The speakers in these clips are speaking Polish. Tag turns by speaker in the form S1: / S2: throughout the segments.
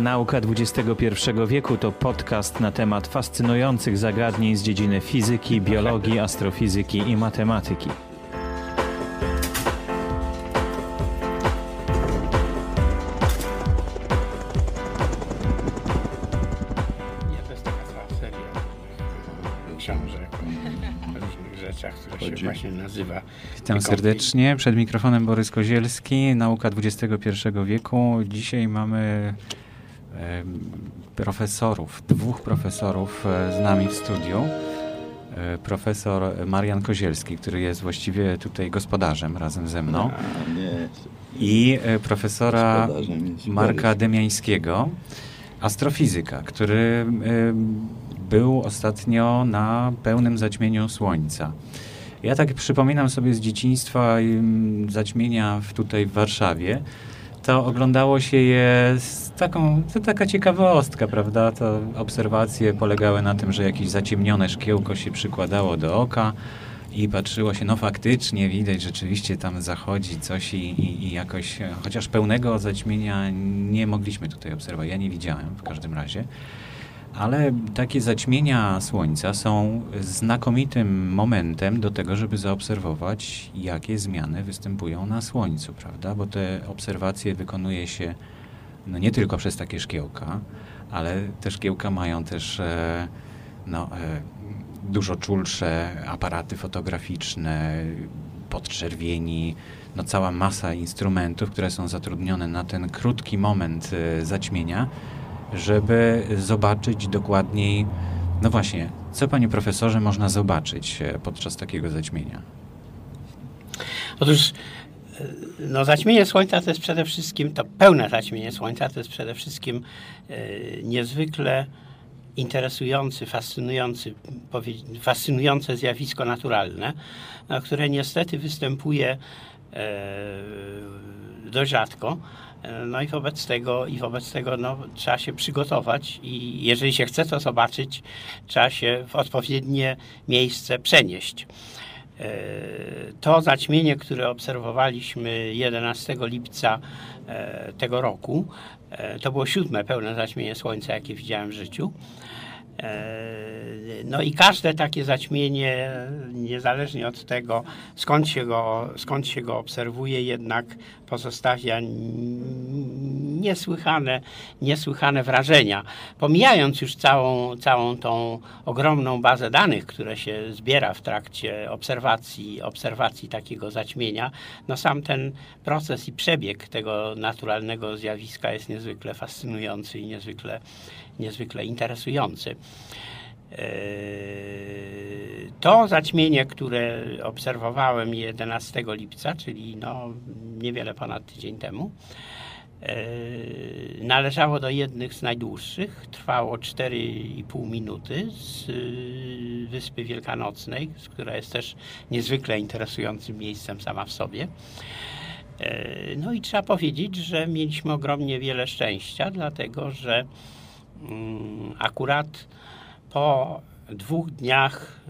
S1: Nauka XXI wieku to podcast na temat fascynujących zagadnień z dziedziny fizyki, biologii, astrofizyki i matematyki.
S2: Nie, to jest taka cała seria książek o różnych rzeczach, która się właśnie nazywa
S3: Witam serdecznie. Przed mikrofonem Borys Kozielski, Nauka XXI wieku. Dzisiaj mamy profesorów, dwóch profesorów e, z nami w studiu. E, Profesor Marian Kozielski, który jest właściwie tutaj gospodarzem razem ze mną. I e, profesora Marka. Demiańskiego, astrofizyka, który był ostatnio na pełnym zaćmieniu Słońca. Ja tak przypominam sobie z dzieciństwa zaćmienia tutaj w Warszawie. To oglądało się je z taką, to taka ciekawostka, prawda? To obserwacje polegały na tym, że jakieś zaciemnione szkiełko się przykładało do oka i patrzyło się, no faktycznie widać, rzeczywiście tam zachodzi coś i, i, i jakoś, e, chociaż pełnego zaćmienia nie mogliśmy tutaj obserwować. Ja nie widziałem w każdym razie. Ale takie zaćmienia Słońca są znakomitym momentem do tego, żeby zaobserwować, jakie zmiany występują na Słońcu, prawda? Bo te obserwacje wykonuje się no nie tylko przez takie szkiełka, ale te szkiełka mają też e, no, e, dużo czulsze aparaty fotograficzne, podczerwieni, no cała masa instrumentów, które są zatrudnione na ten krótki moment e, zaćmienia, żeby zobaczyć dokładniej, no właśnie, co panie profesorze można zobaczyć e, podczas takiego zaćmienia?
S2: Otóż e, no, zaćmienie Słońca to jest przede wszystkim, to pełne zaćmienie Słońca to jest przede wszystkim e, niezwykle interesujący, fascynujący, fascynujące zjawisko naturalne, no, które niestety występuje e, dość rzadko. No i wobec tego, i wobec tego no, trzeba się przygotować i jeżeli się chce to zobaczyć, trzeba się w odpowiednie miejsce przenieść. E, To zaćmienie, które obserwowaliśmy 11 lipca e, tego roku, e, to było siódme pełne zaćmienie Słońca, jakie widziałem w życiu. E, No i każde takie zaćmienie, niezależnie od tego, skąd się go, skąd się go obserwuje, jednak pozostawia niesłychane, niesłychane wrażenia. Pomijając już całą, całą tą ogromną bazę danych, które się zbiera w trakcie obserwacji, obserwacji takiego zaćmienia, no sam ten proces i przebieg tego naturalnego zjawiska jest niezwykle fascynujący i niezwykle, niezwykle interesujący. Eee, To zaćmienie, które obserwowałem 11 lipca, czyli no niewiele ponad tydzień temu, eee, należało do jednych z najdłuższych. Trwało 4,5 minuty z y, Wyspy Wielkanocnej, która jest też niezwykle interesującym miejscem sama w sobie. No i trzeba powiedzieć, że mieliśmy ogromnie wiele szczęścia, dlatego że akurat po dwóch dniach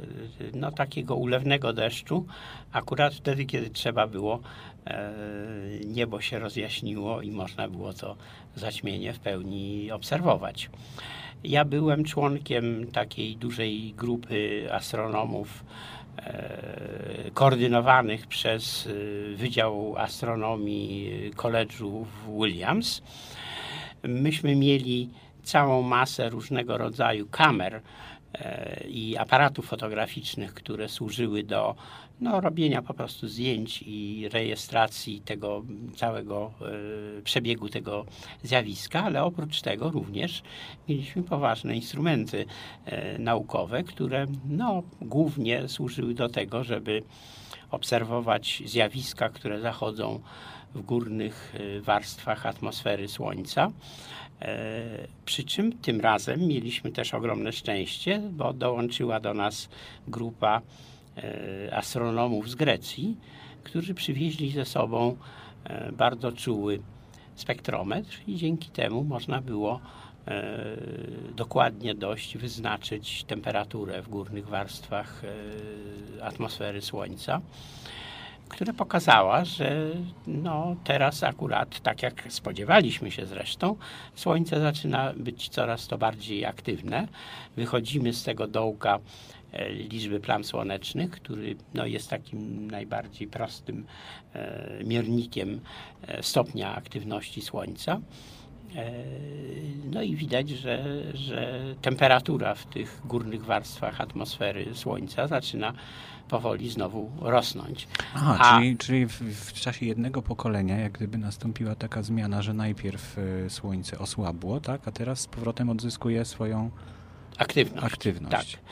S2: y, no, takiego ulewnego deszczu, akurat wtedy, kiedy trzeba było, e, niebo się rozjaśniło i można było to zaćmienie w pełni obserwować. Ja byłem członkiem takiej dużej grupy astronomów e, koordynowanych przez y, Wydział Astronomii College'u w Williams. Myśmy mieli całą masę różnego rodzaju kamer e, i aparatów fotograficznych, które służyły do no, robienia po prostu zdjęć i rejestracji tego całego e, przebiegu tego zjawiska, ale oprócz tego również mieliśmy poważne instrumenty e, naukowe, które no, głównie służyły do tego, żeby obserwować zjawiska, które zachodzą w górnych warstwach atmosfery Słońca. E, Przy czym tym razem mieliśmy też ogromne szczęście, bo dołączyła do nas grupa e, astronomów z Grecji, którzy przywieźli ze sobą e, bardzo czuły spektrometr i dzięki temu można było dokładnie dość wyznaczyć temperaturę w górnych warstwach atmosfery Słońca, która pokazała, że no, teraz akurat, tak jak spodziewaliśmy się zresztą, Słońce zaczyna być coraz to bardziej aktywne. Wychodzimy z tego dołka e, liczby plam słonecznych, który no, jest takim najbardziej prostym e, miernikiem e, stopnia aktywności Słońca. E, No i widać, że, że temperatura w tych górnych warstwach atmosfery Słońca zaczyna powoli znowu rosnąć.
S3: Aha,
S2: A-
S3: czyli, czyli w, w czasie jednego pokolenia jak gdyby nastąpiła taka zmiana, że najpierw e, Słońce osłabło, tak, a teraz z powrotem odzyskuje swoją
S2: Aktywność.
S3: aktywność.
S2: Tak.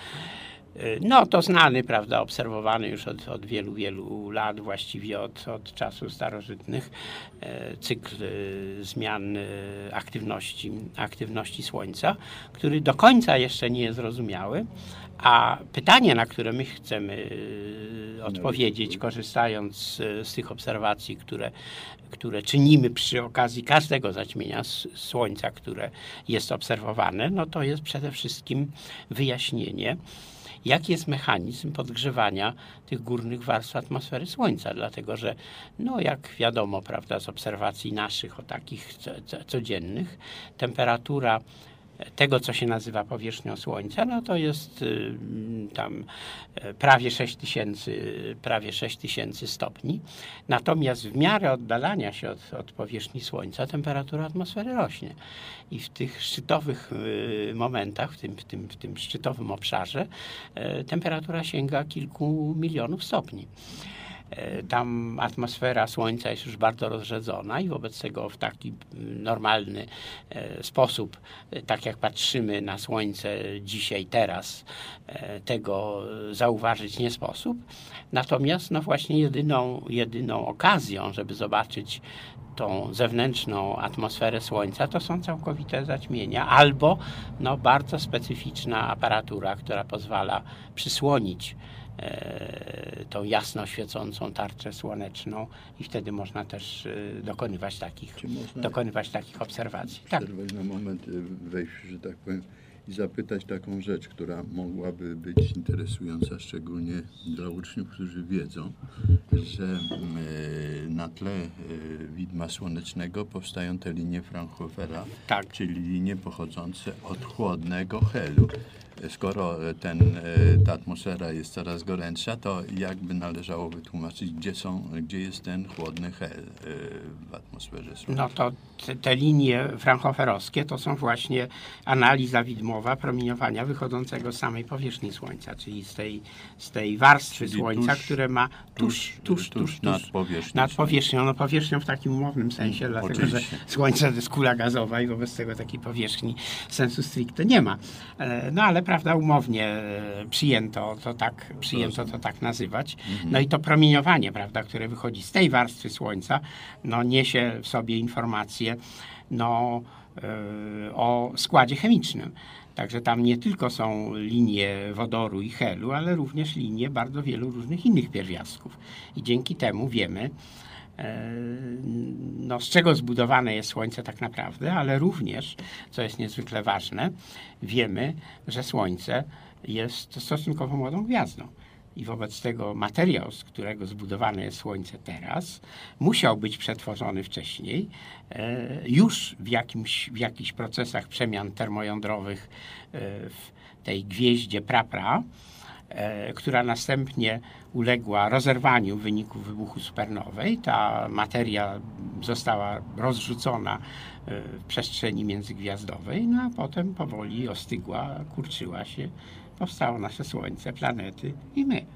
S2: Y, No to znany, prawda, obserwowany już od, od wielu, wielu lat, właściwie od, od czasów starożytnych, e, cykl e, zmian aktywności, aktywności Słońca, który do końca jeszcze nie jest zrozumiały, a pytanie, na które my chcemy odpowiedzieć, korzystając e, z tych obserwacji, które, które czynimy przy okazji każdego zaćmienia Słońca, które jest obserwowane, no to jest przede wszystkim wyjaśnienie, jaki jest mechanizm podgrzewania tych górnych warstw atmosfery Słońca, dlatego że, no jak wiadomo, prawda, z obserwacji naszych, o takich co, co, codziennych, temperatura tego, co się nazywa powierzchnią Słońca, no to jest y, tam e, prawie 6 tysięcy, prawie 6 tysięcy stopni. Natomiast w miarę oddalania się od, od powierzchni Słońca temperatura atmosfery rośnie. I w tych szczytowych y, momentach, w tym, w tym, w tym szczytowym obszarze, e, temperatura sięga kilku milionów stopni. E, Tam atmosfera Słońca jest już bardzo rozrzedzona i wobec tego w taki mm, normalny e, sposób, e, tak jak patrzymy na Słońce dzisiaj, teraz, tego zauważyć nie sposób. Natomiast no właśnie jedyną, jedyną okazją, żeby zobaczyć tą zewnętrzną atmosferę Słońca, to są całkowite zaćmienia albo no, bardzo specyficzna aparatura, która pozwala przysłonić tą jasno świecącą tarczę słoneczną i wtedy można też e, dokonywać takich, dokonywać takich obserwacji. Tak.
S4: na moment, y, wejść, że tak powiem, i zapytać taką rzecz, która mogłaby być interesująca szczególnie dla uczniów, którzy wiedzą, że na tle widma słonecznego powstają te linie Fraunhofera,
S2: Tak.
S4: czyli linie pochodzące od chłodnego helu. Skoro ten, y, ta atmosfera jest coraz gorętsza, to jakby należało wytłumaczyć, gdzie, są, gdzie jest ten chłodny hel y, w atmosferze słonecznej.
S2: No to te, te linie fraunhoferowskie to są właśnie analiza widmowa promieniowania wychodzącego z samej powierzchni Słońca, czyli z tej, z tej warstwy
S4: Czyli
S2: Słońca,
S4: tuż-
S2: które ma tuż, tuż, tuż, tuż,
S4: nad powierzchnią.
S2: nad powierzchnią, no powierzchnią w takim umownym sensie, dlatego że
S4: oczywiście.
S2: Słońce to jest kula gazowa i wobec tego takiej powierzchni sensu stricte nie ma. E, No ale prawda, umownie e, przyjęto to tak, przyjęto to tak nazywać. No i to promieniowanie, prawda, które wychodzi z tej warstwy Słońca, no niesie w sobie informacje no, e, o składzie chemicznym. Także tam nie tylko są linie wodoru i helu, ale również linie bardzo wielu różnych innych pierwiastków. I dzięki temu wiemy, no, z czego zbudowane jest Słońce tak naprawdę, ale również, co jest niezwykle ważne, wiemy, że Słońce jest stosunkowo młodą gwiazdą. I wobec tego materiał, z którego zbudowane jest Słońce teraz, musiał być przetworzony wcześniej, e, już w, jakimś, w jakichś procesach przemian termojądrowych e, w tej gwieździe prapra, e, która następnie uległa rozerwaniu w wyniku wybuchu supernowej. Ta materia została rozrzucona e, w przestrzeni międzygwiazdowej, no a potem powoli ostygła, kurczyła się, powstało nasze Słońce, planety i my.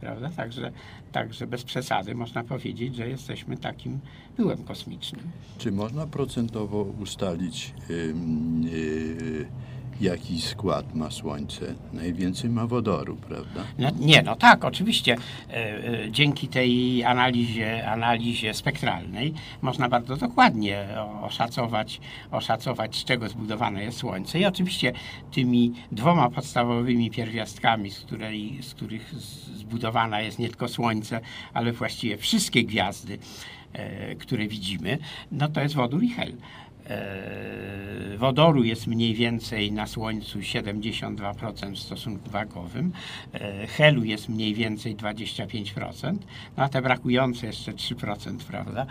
S2: Prawda? Także, także bez przesady można powiedzieć, że jesteśmy takim pyłem kosmicznym.
S4: Czy można procentowo ustalić, ym, y, jaki skład ma Słońce? Najwięcej ma wodoru, prawda?
S2: No, nie, no tak, oczywiście. E, e, dzięki tej analizie, analizie spektralnej można bardzo dokładnie oszacować, oszacować, z czego zbudowane jest Słońce. I oczywiście tymi dwoma podstawowymi pierwiastkami, z, której, z których zbudowana jest nie tylko Słońce, ale właściwie wszystkie gwiazdy, e, które widzimy, no to jest wodór i hel. E, wodoru jest mniej więcej na Słońcu 72% w stosunku wagowym, e, helu jest mniej więcej 25%, no a te brakujące jeszcze 3%, prawda,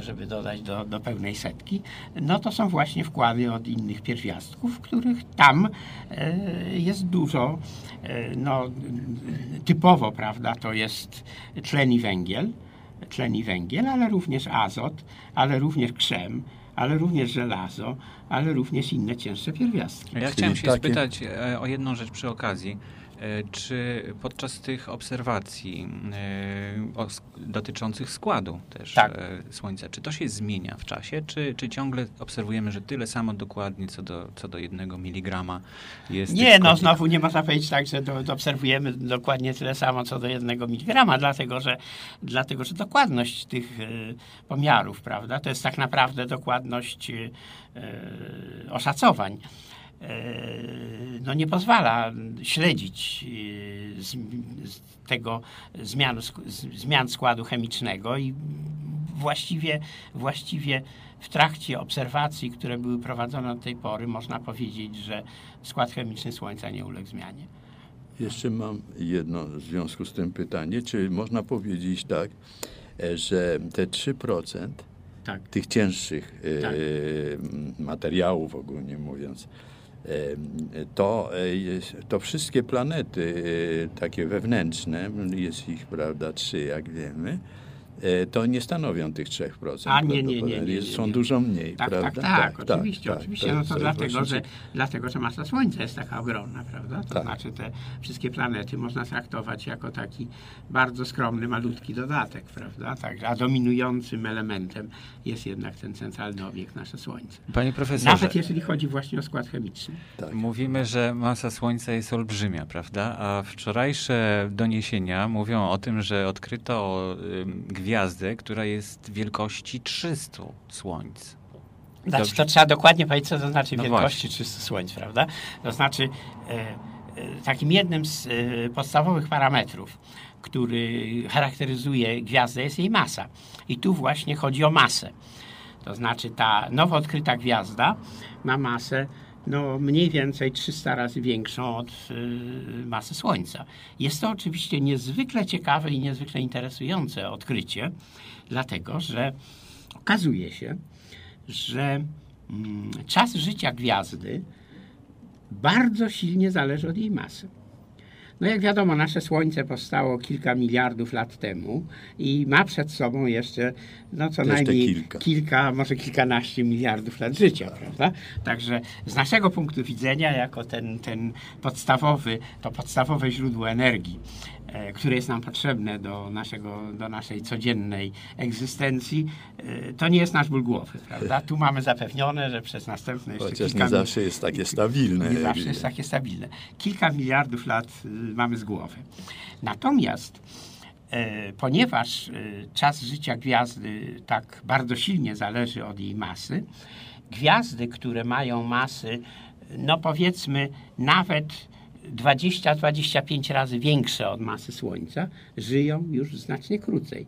S2: żeby dodać do, do pełnej setki, no to są właśnie wkłady od innych pierwiastków, których tam e, jest dużo, no typowo, prawda, to jest tlen i węgiel, tlen i węgiel, ale również azot, ale również krzem, ale również żelazo, ale również inne cięższe pierwiastki.
S3: Ja chciałem się takie... spytać e, o jedną rzecz przy okazji. E, czy podczas tych obserwacji e, dotyczących składu też tak. Słońca, czy to się zmienia w czasie, czy, czy ciągle obserwujemy, że tyle samo dokładnie co do, co do jednego miligrama jest?
S2: Nie, no znowu nie można powiedzieć tak, że do, obserwujemy dokładnie tyle samo co do jednego miligrama, dlatego że, dlatego, że dokładność tych pomiarów, prawda, to jest tak naprawdę dokładność oszacowań. E, no nie pozwala śledzić e, z, z tego zmian, zmian składu chemicznego i właściwie, właściwie w trakcie obserwacji, które były prowadzone do tej pory, można powiedzieć, że skład chemiczny Słońca nie uległ zmianie.
S4: Jeszcze mam jedno w związku z tym pytanie. Czy można powiedzieć tak, e, że te 3% tak. tych cięższych tak. materiałów ogólnie mówiąc, to, e, to wszystkie planety e, takie wewnętrzne, jest ich prawda trzy jak wiemy, to nie stanowią tych 3%.
S2: A nie, nie, nie, nie,
S4: Są dużo mniej,
S2: tak,
S4: prawda?
S2: Tak, tak, tak oczywiście, tak, oczywiście. Tak, no to, dlatego, że, dlatego, że masa Słońca jest taka ogromna, prawda? To tak. znaczy te wszystkie planety można traktować jako taki bardzo skromny, malutki dodatek, prawda? Tak, a dominującym elementem jest jednak ten centralny obiekt, nasze Słońce.
S3: Panie profesorze.
S2: Nawet jeżeli chodzi właśnie o skład chemiczny.
S3: Tak. Mówimy, że masa Słońca jest olbrzymia, prawda? A wczorajsze doniesienia mówią o tym, że odkryto gwiazdy gwiazdę, która jest wielkości 300 słońc.
S2: Znaczy, to trzeba dokładnie powiedzieć, co to znaczy no wielkości właśnie. 300 słońc, prawda? To znaczy, e, e, takim jednym z e, podstawowych parametrów, który charakteryzuje gwiazdę, jest jej masa. I tu właśnie chodzi o masę. To znaczy, ta nowo odkryta gwiazda ma masę no, mniej więcej 300 razy większą od y, masy Słońca. Jest to oczywiście niezwykle ciekawe i niezwykle interesujące odkrycie, dlatego że okazuje się, że mm, czas życia gwiazdy bardzo silnie zależy od jej masy. No jak wiadomo, nasze Słońce powstało kilka miliardów lat temu i ma przed sobą jeszcze no co jeszcze najmniej kilka. kilka. może kilkanaście miliardów lat życia, prawda? Także z naszego punktu widzenia, jako ten, ten podstawowy, to podstawowe źródło energii, E, które jest nam potrzebne do, naszego, do naszej codziennej egzystencji, e, to nie jest nasz ból głowy, prawda? Tu mamy zapewnione, że przez następne
S4: jeszcze Chociaż kilka... nie zawsze jest takie stabilne.
S2: Nie zawsze jest takie stabilne. Kilka miliardów lat y, mamy z głowy. Natomiast e, ponieważ czas życia gwiazdy tak bardzo silnie zależy od jej masy, gwiazdy, które mają masy, no powiedzmy nawet 20-25 razy większe od masy Słońca, żyją już znacznie krócej.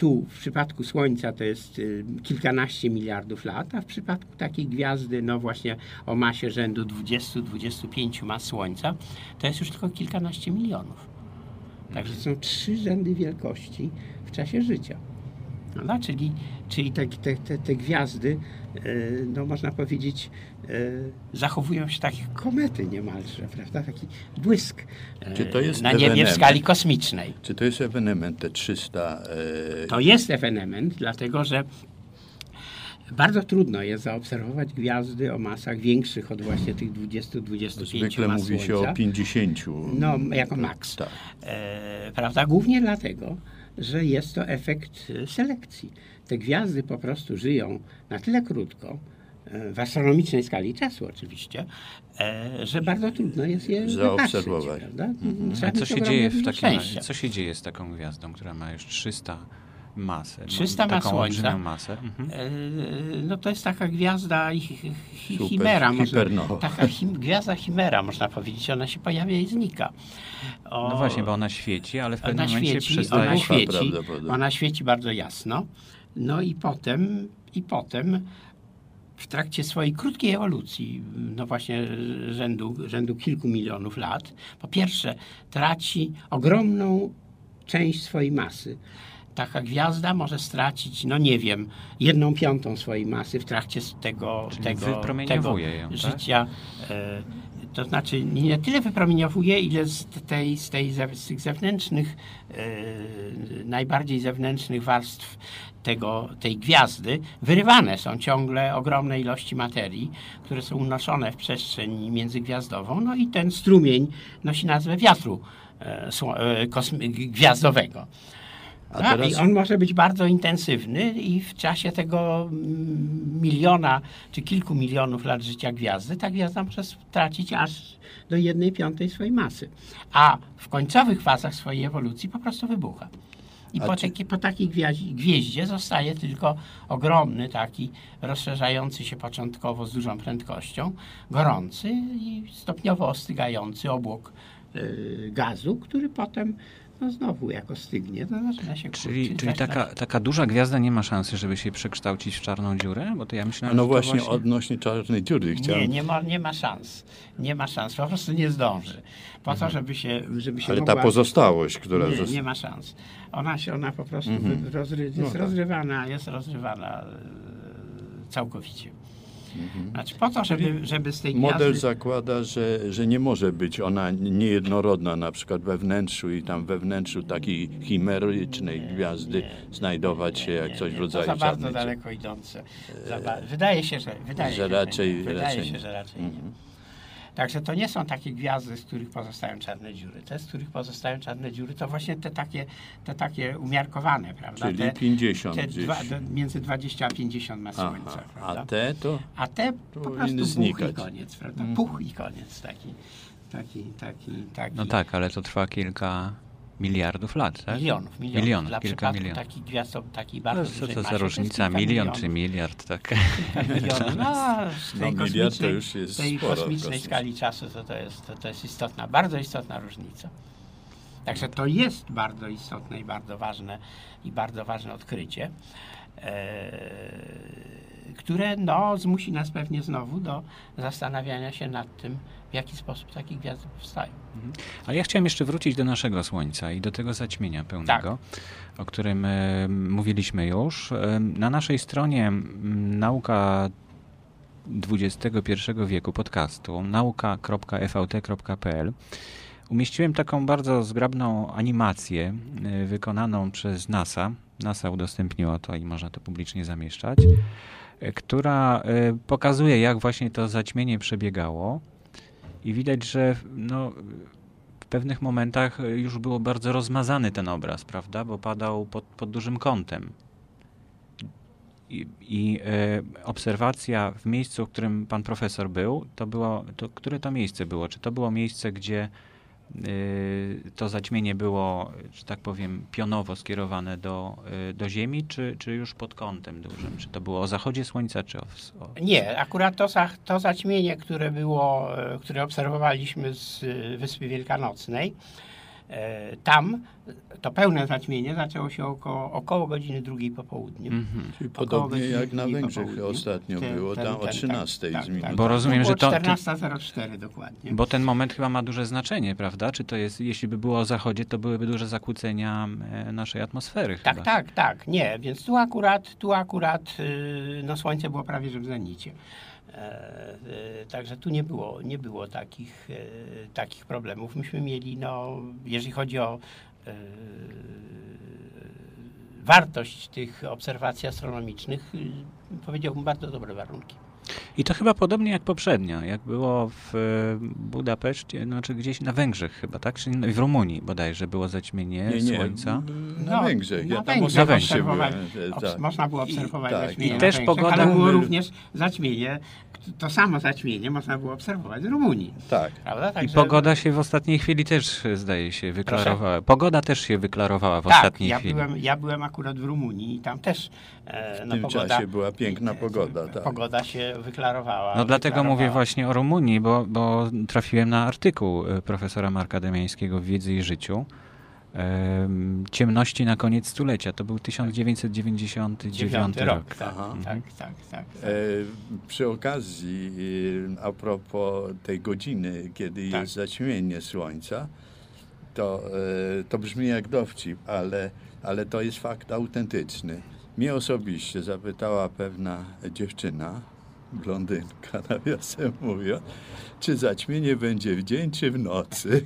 S2: Tu w przypadku Słońca to jest y, kilkanaście miliardów lat, a w przypadku takiej gwiazdy, no właśnie o masie rzędu 20-25 mas Słońca, to jest już tylko kilkanaście milionów. Także są trzy rzędy wielkości w czasie życia. No, czyli czyli te, te, te, te gwiazdy, no można powiedzieć, e, zachowują się tak jak komety niemalże, prawda? Taki błysk Czy to jest na niebie w skali kosmicznej.
S4: Czy to jest ewenement te 300?
S2: To jest ewenement, dlatego że bardzo trudno jest zaobserwować gwiazdy o masach większych od właśnie tych 20-25
S4: Zwykle
S2: mas
S4: mówi
S2: Słońca.
S4: się o 50.
S2: No, jako maks. Tak. E, prawda? Głównie dlatego, że jest to efekt selekcji. Te gwiazdy po prostu żyją na tyle krótko, e, w astronomicznej skali czasu oczywiście, e, że bardzo trudno jest je
S4: Zaobserwować.
S2: prawda?
S3: A co się dzieje w takim
S2: szczęścia.
S3: co się dzieje z taką gwiazdą, która ma już 300 masę?
S2: 300 ma Słońca.
S3: masę. Mhm.
S2: E, No to jest taka gwiazda hi,
S4: Super,
S2: chimera. Można, taka chim, gwiazda chimera, można powiedzieć. Ona się pojawia i znika. O,
S3: No właśnie, bo ona świeci, ale w pewnym
S2: ona
S3: momencie
S2: świeci,
S3: przestaje
S2: ona
S3: się...
S2: świeci, ona świeci bardzo jasno. No i potem, i potem w trakcie swojej krótkiej ewolucji, no właśnie rzędu, rzędu kilku milionów lat, po pierwsze traci ogromną część swojej masy. Taka gwiazda może stracić, no nie wiem, jedną piątą swojej masy w trakcie tego,
S3: Czyli
S2: tego, tego
S3: ją, tak?
S2: życia. E, to znaczy nie tyle wypromieniowuje, ile z tej, z tej z tych zewnętrznych, e, najbardziej zewnętrznych warstw tego, tej gwiazdy wyrywane są ciągle ogromne ilości materii, które są unoszone w przestrzeń międzygwiazdową, no i ten strumień nosi nazwę wiatru e, e, gwiazdowego.
S4: A
S2: Tak,
S4: teraz-
S2: I on może być bardzo intensywny i w czasie tego mm, miliona czy kilku milionów lat życia gwiazdy ta gwiazda może stracić aż do jednej piątej swojej masy. A w końcowych fazach swojej ewolucji po prostu wybucha. I
S4: A
S2: po, taki, po takiej gwiaź- gwieździe zostaje tylko ogromny, taki rozszerzający się początkowo z dużą prędkością, gorący i stopniowo ostygający obłok y, gazu, który potem no znowu jak ostygnie, to zaczyna się
S3: Czyli,
S2: kurczyć,
S3: czyli taka, taka duża gwiazda nie ma szansy, żeby się przekształcić w czarną dziurę? Bo to ja myślałem,
S4: No
S3: że to
S4: właśnie,
S3: właśnie...
S4: odnośnie czarnej dziury chciałem.
S2: Nie, nie ma, nie ma szans. Nie ma szans, po prostu nie zdąży. Po to, żeby się, żeby się
S4: Ale ta
S2: mogła...
S4: pozostałość, która
S2: nie,
S4: została.
S2: nie ma szans. Ona się, ona po prostu
S4: Mhm.
S2: rozry, jest
S4: No tak.
S2: rozrywana, jest rozrywana e, całkowicie.
S4: Mhm.
S2: Znaczy po to, żeby, żeby z tej
S4: Model
S2: gwiazdy...
S4: zakłada, że, że nie może być ona niejednorodna, na przykład we wnętrzu i tam we wnętrzu takiej chimerycznej gwiazdy znajdować się jak coś w
S2: to
S4: rodzaju
S2: za bardzo
S4: dziury.
S2: daleko idące. Za ba- wydaje się, że, wydaje
S4: że
S2: się,
S4: raczej-
S2: nie. Wydaje
S4: raczej
S2: się,
S4: nie.
S2: że raczej
S4: Mhm.
S2: Także to nie są takie gwiazdy, z których pozostają czarne dziury. Te, z których pozostają czarne dziury, to właśnie te takie, te takie umiarkowane, prawda?
S4: Czyli
S2: te,
S4: 50
S2: te dwa, do, między 20 a 50 ma
S4: Aha.
S2: słońca,
S4: A
S2: prawda?
S4: te to
S2: A te po
S4: powinny
S2: prostu puch i
S4: znikać.
S2: koniec, prawda?
S4: Mhm.
S2: Puch i koniec taki, taki, taki, taki.
S3: No tak, ale to trwa kilka miliardów lat, tak?
S2: Milionów, milionów.
S3: Milionów,
S2: Dla
S3: kilka milionów.
S2: takich gwiazd, o takiej
S3: No,
S2: bardzo
S3: co to za różnica? Milion
S2: milionów.
S3: czy miliard, tak?
S2: milionów. No, z tej
S4: No, miliard to
S2: kosmicznej,
S4: już jest
S2: tej
S4: sporo
S2: kosmicznej skali czasu to, to, jest, to, to jest istotna, bardzo istotna różnica. Także to jest bardzo istotne i bardzo ważne i bardzo ważne odkrycie, e, które no, zmusi nas pewnie znowu do zastanawiania się nad tym, w jaki sposób takie gwiazdy powstają.
S3: Ale ja chciałem jeszcze wrócić do naszego Słońca i do tego zaćmienia pełnego, o którym e, mówiliśmy już. E, na naszej stronie m, nauka XXI wieku podcastu nauka.fvt.pl umieściłem taką bardzo zgrabną animację e, wykonaną przez NASA. NASA udostępniło to i można to publicznie zamieszczać, która e, pokazuje, jak właśnie to zaćmienie przebiegało. I widać, że no, w pewnych momentach e, już było bardzo rozmazany ten obraz, prawda? Bo padał pod, pod dużym kątem. I, i e, obserwacja w miejscu, w którym pan profesor był, to było, to, które to miejsce było? Czy to było miejsce, gdzie to zaćmienie było, że tak powiem, pionowo skierowane do, e, do Ziemi, czy, czy już pod kątem dużym? Czy to było o zachodzie słońca, czy o, o
S2: Nie, akurat to, to zaćmienie, które było, e, które obserwowaliśmy z Wyspy Wielkanocnej, tam to pełne zaćmienie zaczęło się około, około godziny drugiej po południu.
S3: Mhm.
S4: czyli
S2: Około
S4: podobnie jak na Węgrzech ostatnio
S2: Ten-
S4: było,
S2: ten-
S4: tam o
S2: ten,
S4: 13
S2: tak,
S4: z
S2: tak,
S4: minutą.
S3: Bo rozumiem, że to-
S2: 14.04 dokładnie.
S3: Bo ten moment chyba ma duże znaczenie, prawda? Czy to jest, jeśli by było o zachodzie, to byłyby duże zakłócenia e, naszej atmosfery
S2: Tak,
S3: chyba.
S2: tak, tak, nie, więc tu akurat, tu akurat y, no słońce było prawie że w zenicie. E, e, Także tu nie było, nie było takich, e, takich problemów. Myśmy mieli, no, jeżeli chodzi o wartość tych obserwacji astronomicznych, powiedziałbym, bardzo dobre warunki.
S3: I to chyba podobnie jak poprzednio, jak było w e, Budapeszcie, znaczy gdzieś na Węgrzech chyba, tak? Czy w Rumunii bodajże było zaćmienie
S4: Nie, nie,
S3: słońca.
S4: na
S2: No,
S4: Węgrzech. Ja
S2: na
S4: tam
S2: Węgrzech obserwować-
S4: byłem. e,
S2: Obs-
S4: tak.
S2: Można było obserwować
S4: I- tak,
S2: zaćmienie
S3: i
S2: na
S3: też
S2: Węgrzech,
S3: pogoda-
S2: ale było również zaćmienie, to samo zaćmienie można było obserwować w Rumunii.
S4: Tak.
S2: Prawda?
S3: I pogoda się w ostatniej chwili też, e, zdaje się, wyklarowała. Pogoda też się wyklarowała w
S2: tak,
S3: ostatniej
S2: ja
S3: chwili.
S2: byłem, ja byłem akurat w Rumunii i tam też e,
S4: W
S2: no,
S4: tym
S2: pogoda,
S4: czasie była piękna pogoda. Tak.
S2: pogoda się wyklarowała.
S3: No dlatego mówię właśnie o Rumunii, bo, bo trafiłem na artykuł e, profesora Marka Demiańskiego w Wiedzy i Życiu. Em, Ciemności na koniec stulecia. To był 1999
S2: Dziewiąty
S3: rok.
S2: rok. Tak,
S4: Aha.
S2: tak, tak, tak.
S4: E, przy okazji, e, a propos tej godziny, kiedy
S2: Tak.
S4: jest zaćmienie słońca, to, e, to brzmi jak dowcip, ale, ale to jest fakt autentyczny. Mnie osobiście zapytała pewna dziewczyna, donde Canadá se movió. Czy zaćmienie będzie w dzień, czy w nocy?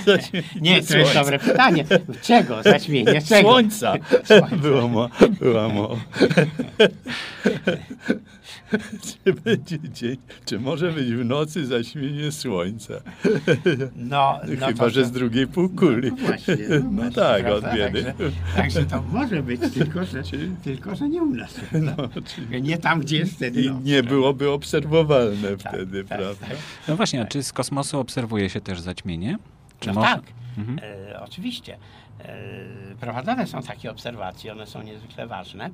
S2: Nie, to jest dobre pytanie. Czego zaćmienie? Czego?
S4: Słońca.
S2: Słońca.
S4: Było mo, była mowa. czy będzie dzień, czy może być w nocy zaćmienie słońca?
S2: No, no
S4: Chyba,
S2: to,
S4: że z drugiej półkuli.
S2: No właśnie.
S4: No
S2: właśnie,
S4: tak,
S2: prawda?
S4: od biedy.
S2: Także, także to może być, tylko że,
S4: Czy-
S2: tylko, że nie u nas.
S4: No,
S2: prawda?
S4: czy,
S2: Nie tam, gdzie jest wtedy
S4: I nie
S2: prawda?
S4: byłoby obserwowalne
S2: Tak,
S4: wtedy,
S2: tak,
S4: prawda?
S2: tak.
S3: No właśnie, a czy z kosmosu obserwuje się też zaćmienie? Czy
S2: No tak,
S3: Mhm.
S2: e, oczywiście. E, prowadzone są takie obserwacje, one są niezwykle ważne.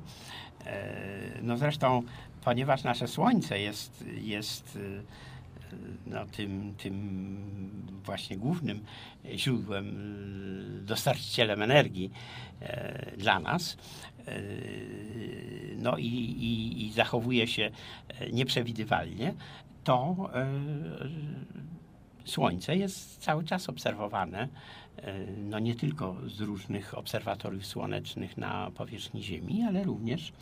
S2: E, no zresztą, ponieważ nasze Słońce jest, jest e, no, tym, tym właśnie głównym źródłem, e, dostarczycielem energii e, dla nas, e, no i, i, i zachowuje się nieprzewidywalnie, to e, Słońce jest cały czas obserwowane, e, no nie tylko z różnych obserwatoriów słonecznych na powierzchni Ziemi, ale również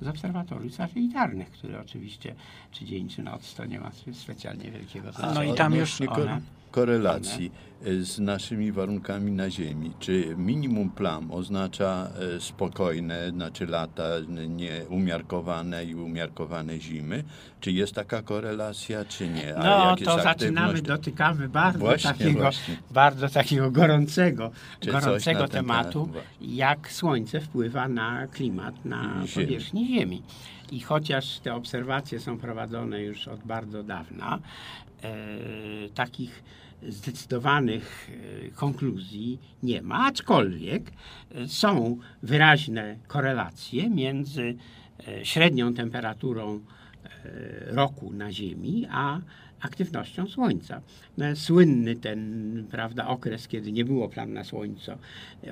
S2: z obserwatoriów satelitarnych, które oczywiście czy dzień, czy noc to nie ma specjalnie wielkiego znaczenia.
S3: No i tam już
S2: one-
S4: korelacji e, z naszymi warunkami na Ziemi. Czy minimum plam oznacza e, spokojne, znaczy lata nieumiarkowane i umiarkowane zimy? Czy jest taka korelacja, czy nie? A
S2: No to zaczynamy, dotykamy bardzo
S4: Właśnie,
S2: takiego,
S4: właśnie.
S2: bardzo takiego gorącego,
S4: Czy
S2: gorącego tematu,
S4: temat,
S2: jak Słońce wpływa na klimat na
S4: Ziemi.
S2: powierzchni Ziemi. I chociaż te obserwacje są prowadzone już od bardzo dawna, e, takich zdecydowanych e, konkluzji nie ma, aczkolwiek e, są wyraźne korelacje między e, średnią temperaturą roku na Ziemi, a aktywnością Słońca. No, słynny ten prawda, okres, kiedy nie było plam na Słońcu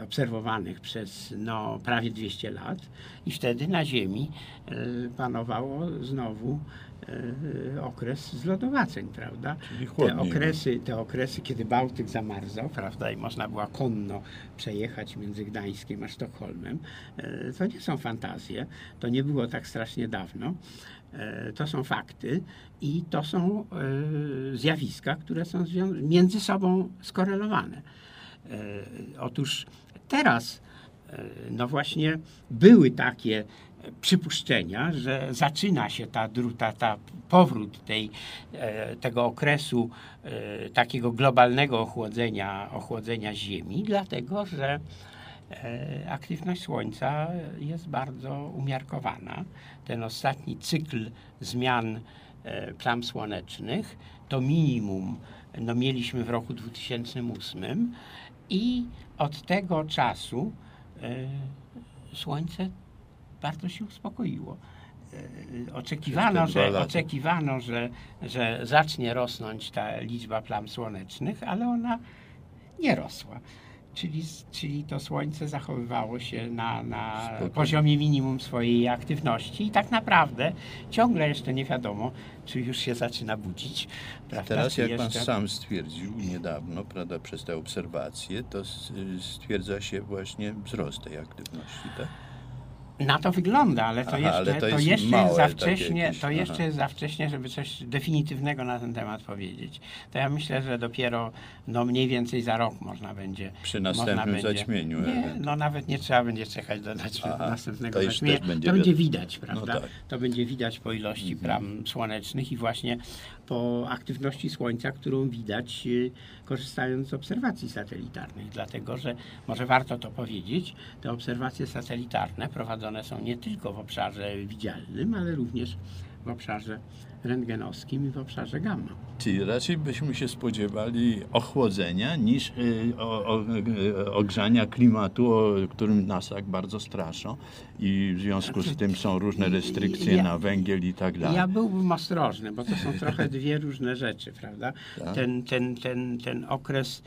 S2: obserwowanych przez no, prawie 200 lat i wtedy na Ziemi panowało znowu okres zlodowaceń, prawda? Te
S4: chłodniej.
S2: okresy, te okresy, kiedy Bałtyk zamarzał, prawda, i można było konno przejechać między Gdańskiem a Sztokholmem, e, to nie są fantazje, to nie było tak strasznie dawno. E, To są fakty i to są e, zjawiska, które są między sobą skorelowane. E, Otóż teraz, e, no właśnie, były takie przypuszczenia, że zaczyna się ta, ta, ta powrót tej, e, tego okresu e, takiego globalnego ochłodzenia, ochłodzenia Ziemi, dlatego że e, aktywność Słońca jest bardzo umiarkowana. Ten ostatni cykl zmian plam słonecznych to minimum no, mieliśmy w roku 2008 i od tego czasu Słońce bardzo się uspokoiło. E, Oczekiwano, że, oczekiwano że, że zacznie rosnąć ta liczba plam słonecznych, ale ona nie rosła. Czyli, czyli to Słońce zachowywało się na, na
S4: Spokojnie.
S2: poziomie minimum swojej aktywności i tak naprawdę ciągle jeszcze nie wiadomo, czy już się zaczyna budzić. Prawda?
S4: Teraz, jak pan
S2: jeszcze...
S4: sam stwierdził niedawno, prawda, przez te obserwacje, to s- stwierdza się właśnie wzrost tej aktywności, tak?
S2: Na to wygląda, ale to
S4: Aha,
S2: jeszcze,
S4: ale to
S2: to
S4: jest
S2: jeszcze
S4: małe
S2: jest za wcześnie,
S4: jakieś,
S2: to
S4: aha.
S2: jeszcze jest za wcześnie, żeby coś definitywnego na ten temat powiedzieć. To ja myślę, że dopiero no mniej więcej za rok można będzie.
S4: Przy następnym
S2: będzie,
S4: zaćmieniu
S2: Nie,
S4: ewentualnie.
S2: no nawet nie trzeba będzie czekać do
S4: Aha,
S2: następnego
S4: to
S2: zaćmienia.
S4: będzie
S2: to będzie widać, prawda?
S4: No tak.
S2: To będzie widać po ilości plam słonecznych i właśnie po aktywności Słońca, którą widać y, korzystając z obserwacji satelitarnych. Dlatego, że może warto to powiedzieć, te obserwacje satelitarne prowadzone są nie tylko w obszarze widzialnym, ale również w obszarze rentgenowskim i w obszarze gamma.
S4: Czyli raczej byśmy się spodziewali ochłodzenia niż y, o, o, y, ogrzania klimatu, o którym nas tak bardzo straszą i w związku z tym są różne restrykcje
S2: Ja-
S4: na węgiel i tak dalej.
S2: Ja byłbym ostrożny, bo to są trochę dwie różne rzeczy, prawda?
S4: Tak.
S2: Ten, ten, ten, ten okres,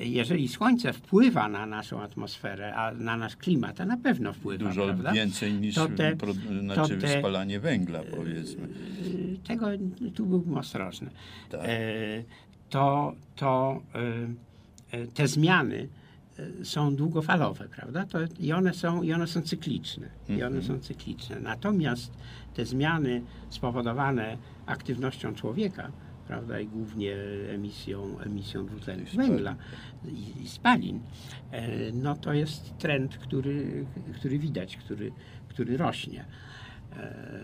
S2: jeżeli Słońce wpływa na naszą atmosferę, a na nasz klimat, to na pewno wpływa,
S4: Dużo
S2: prawda?
S4: więcej niż
S2: To te-
S4: pro,
S2: to
S4: znaczy
S2: te-
S4: spalanie węgla, powiedzmy.
S2: Y, Tego tu byłbym ostrożny.
S4: Tak.
S2: E, To, to e, e, te zmiany są długofalowe, prawda? To, i, one są, I one są cykliczne. I one są cykliczne. Natomiast te zmiany spowodowane aktywnością człowieka, prawda, i głównie emisją, emisją dwutlenku węgla i, i spalin, e, no to jest trend, który, który widać, który, który rośnie. E,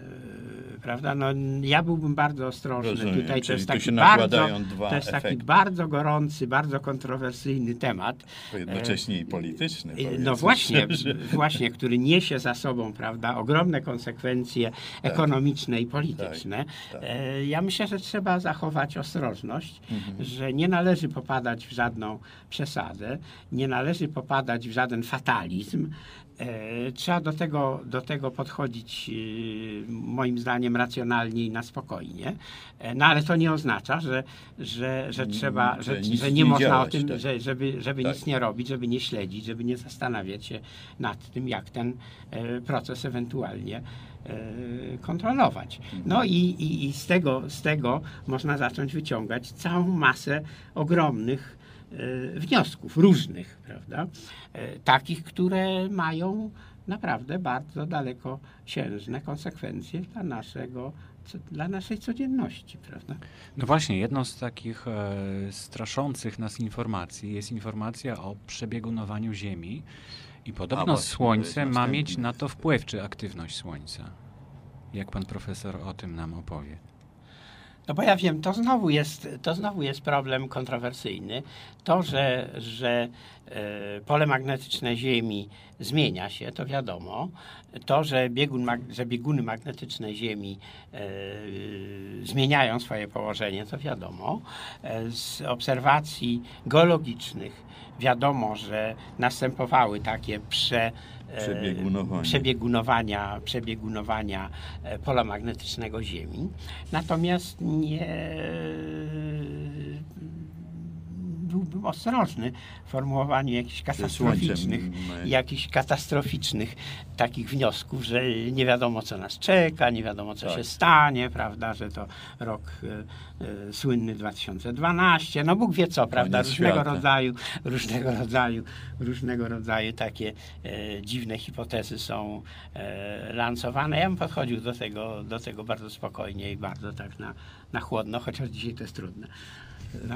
S2: Prawda? No, ja byłbym bardzo ostrożny.
S4: Rozumiem,
S2: Tutaj to jest taki bardzo, to jest taki bardzo gorący, bardzo kontrowersyjny temat.
S4: To jednocześnie i polityczny.
S2: E, No właśnie, właśnie, który niesie za sobą, prawda, ogromne konsekwencje ekonomiczne i polityczne.
S4: tak.
S2: E, Ja myślę, że trzeba zachować ostrożność, że nie należy popadać w żadną przesadę, nie należy popadać w żaden fatalizm. E, Trzeba do tego, do tego podchodzić e, moim zdaniem racjonalnie i na spokojnie. E, No ale to nie oznacza, że, że, że trzeba,
S4: że
S2: że, że nie
S4: nie
S2: można o
S4: działać,
S2: tym,
S4: tak.
S2: że, żeby, żeby
S4: Tak.
S2: nic nie robić, żeby nie śledzić, żeby nie zastanawiać się nad tym, jak ten proces ewentualnie kontrolować. No i, i, i z, tego, z tego można zacząć wyciągać całą masę ogromnych wniosków, różnych, prawda? E, Takich, które mają naprawdę bardzo dalekosiężne konsekwencje dla naszego dla naszej codzienności, prawda?
S3: No właśnie, jedną z takich e, straszących nas informacji jest informacja o przebiegunowaniu Ziemi i podobno
S4: to
S3: Słońce ma mieć na to wpływ, czy aktywność Słońca. Jak pan profesor o tym nam opowie?
S2: No bo ja wiem, to znowu jest, to znowu jest problem kontrowersyjny. To, że, że e, pole magnetyczne Ziemi zmienia się, to wiadomo. To, że, biegun, że bieguny magnetyczne Ziemi e, zmieniają swoje położenie, to wiadomo. E, z obserwacji geologicznych wiadomo, że następowały takie prze,
S4: Przebiegunowania.
S2: przebiegunowania, przebiegunowania e, pola magnetycznego Ziemi. Natomiast nie byłbym ostrożny w formułowaniu jakichś katastroficznych, jakichś katastroficznych takich wniosków, że nie wiadomo co nas czeka, nie wiadomo co
S4: Tak.
S2: się stanie, prawda, że to rok e, e, słynny 2012, no Bóg wie co, prawda,
S4: Koniec
S2: różnego
S4: świata.
S2: rodzaju, różnego rodzaju, różnego rodzaju takie e, dziwne hipotezy są e, lansowane. Ja bym podchodził do tego, do tego bardzo spokojnie i bardzo tak na, na chłodno, chociaż dzisiaj to jest trudne. No,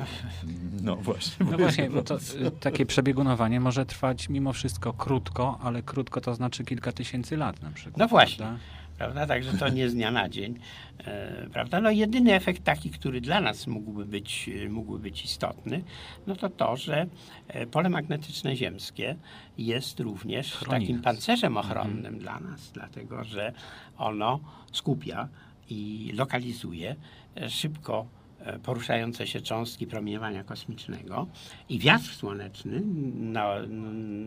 S4: No właśnie.
S3: No właśnie, bo to, y, takie przebiegunowanie może trwać mimo wszystko krótko, ale krótko to znaczy kilka tysięcy lat na przykład.
S2: No właśnie.
S3: prawda?
S2: prawda? Także to nie z dnia na dzień, e, prawda? No jedyny efekt taki, który dla nas mógłby być, e, mógłby być istotny, no to to, że e, pole magnetyczne ziemskie jest również
S3: Chroni
S2: takim
S3: nas.
S2: pancerzem ochronnym dla nas, dlatego że ono skupia i lokalizuje e, szybko poruszające się cząstki promieniowania kosmicznego i wiatr słoneczny,